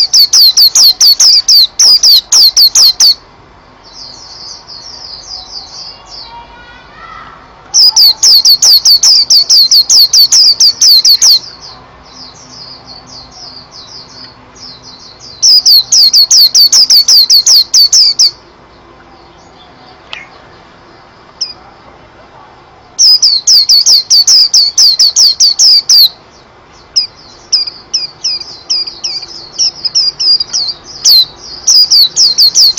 you you